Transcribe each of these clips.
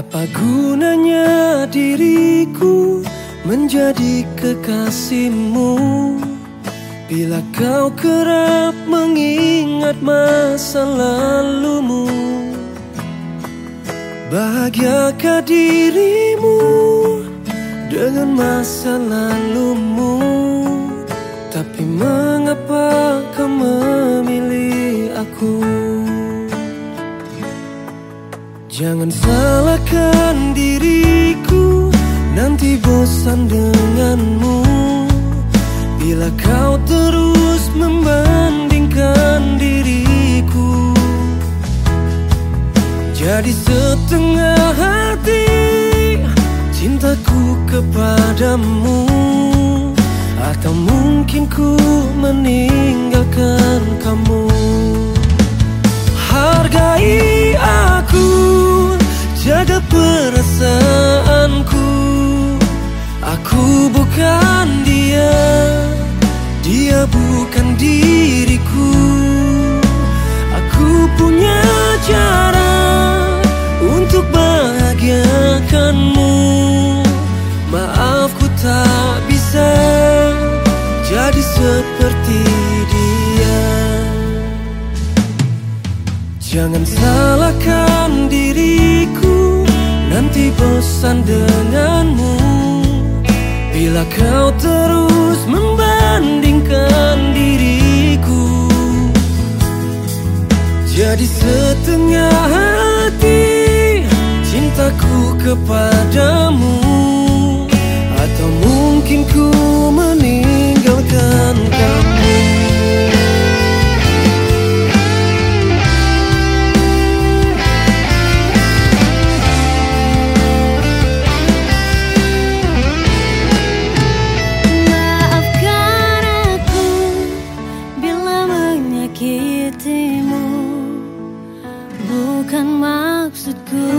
Apa gunanya diriku menjadi kekasihmu? Bila kau kerap mengingat masa lalumu Bahagiakah dirimu dengan masa lalumu? Tapi mengapa kau memilih aku Jangan salahkan diriku Nanti bosan denganmu. Bila kau terus membandingkan diriku Jadi setengah hati cintaku kepadamu. Atau mungkin ku meninggalkan kamu perasaanku Aku bukan dia, dia bukan diriku. Aku punya cara untuk bahagiakanmu. Maafku tak bisa jadi seperti dia. Jangan salahkan bosan denganmu. Bila kau terus membandingkan diriku Jadi setengah hati cintaku kepadamu. Atau mungkin ku menyakitimu. Bukan maksudku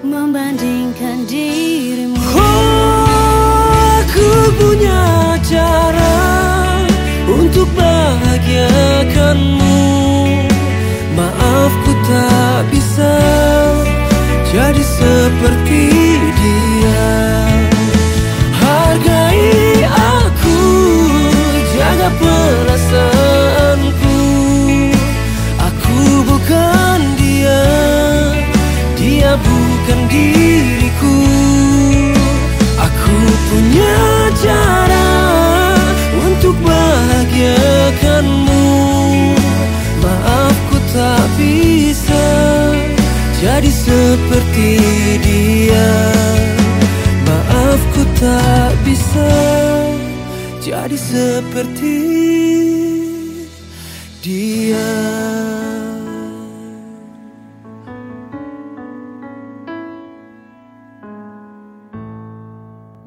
membandingkan dirimu. Aku punya cara untuk bahagiakanmu. Maafku tak bisa jadi seperti jadi seperti dia Maafku tak bisa jadi seperti dia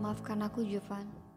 Maafkan aku, Jovan.